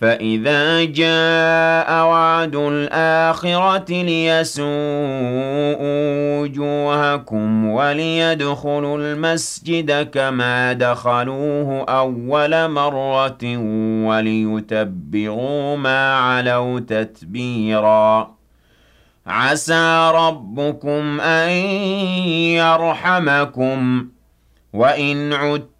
فَإِذَا جَاءَ وَعْدُ الْآخِرَةِ لِيَسُوءُوا وُجُوهَكُمْ وَلِيَدْخُلُوا الْمَسْجِدَ كَمَا دَخَلُوهُ أَوَّلَ مَرَّةٍ وَلِيُتَبِّرُوا مَا عَلَوْا تَتْبِيرًا عَسَىٰ رَبُّكُمْ أَن يَرْحَمَكُمْ وَإِنْ عُدتُّمْ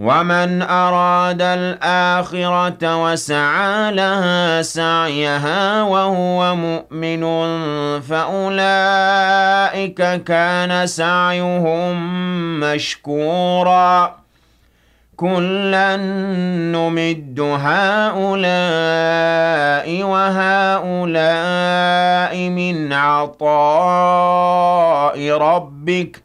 وَمَنْ أَرَادَ الْآخِرَةَ وَسَعَىٰ لَهَا سَعْيَهَا وَهُوَ مُؤْمِنٌ فَأُولَٰئِكَ كَانَ سَعْيُهُم مَّشْكُورًا كُلًّا نُّمِدُّ هَٰؤُلَاءِ وَهَٰؤُلَاءِ مِنْ عَطَاءِ رَبِّكَ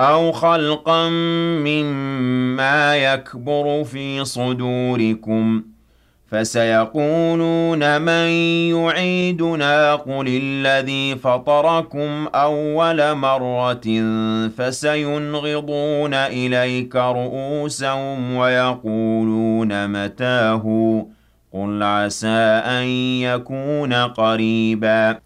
أَوْ خَلْقًا مِّمَّا يَكْبُرُ فِي صُدُورِكُمْ ۖ فَسَيَقُولُونَ مَن يُعِيدُنَا قُلِ الَّذِي فَطَرَكُمْ أَوَّلَ مَرَّةٍ فَسَيُنْغِضُونَ إِلَيْكَ رُءُوسَهُمْ وَيَقُولُونَ مَتَىٰ هُوَ ۖ قُلْ عَسَىٰ أَن يَكُونَ قَرِيبًا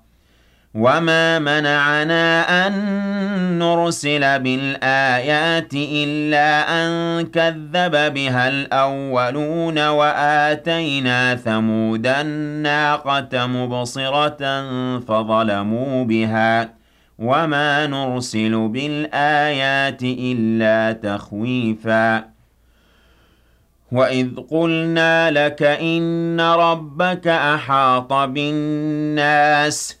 وَمَا مَنَعَنَا أَن نُّرْسِلَ بِالْآيَاتِ إِلَّا أَن كَذَّبَ بِهَا الْأَوَّلُونَ ۚ وَآتَيْنَا ثَمُودَ النَّاقَةَ مُبْصِرَةً فَظَلَمُوا بِهَا ۚ وَمَا نُرْسِلُ بِالْآيَاتِ إِلَّا تَخْوِيفًا وَإِذْ قُلْنَا لَكَ إِنَّ رَبَّكَ أَحَاطَ بِالنَّاسِ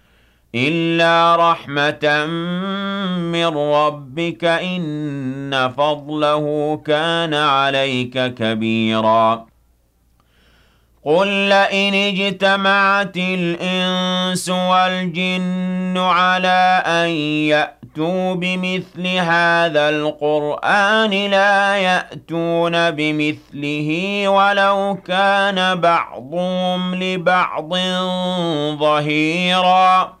إِلَّا رَحْمَةً مِّن رَّبِّكَ إِنَّ فَضْلَهُ كَانَ عَلَيْكَ كَبِيرًا قُل لَّئِنِ اجْتَمَعَتِ الْإِنسُ وَالْجِنُّ عَلَىٰ أَن يَأْتُوا بِمِثْلِ هَٰذَا الْقُرْآنِ لَا يَأْتُونَ بِمِثْلِهِ وَلَوْ كَانَ بَعْضُهُمْ لِبَعْضٍ ظَهِيرًا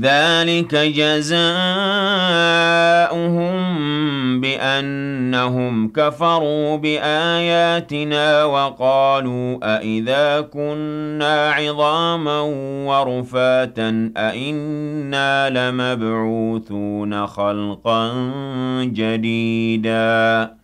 ذلك جزاؤهم بأنهم كفروا بآياتنا وقالوا أإذا كنا عظاما ورفاتا أإنا لمبعوثون خلقا جديدا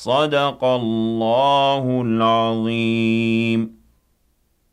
صدق الله العظيم.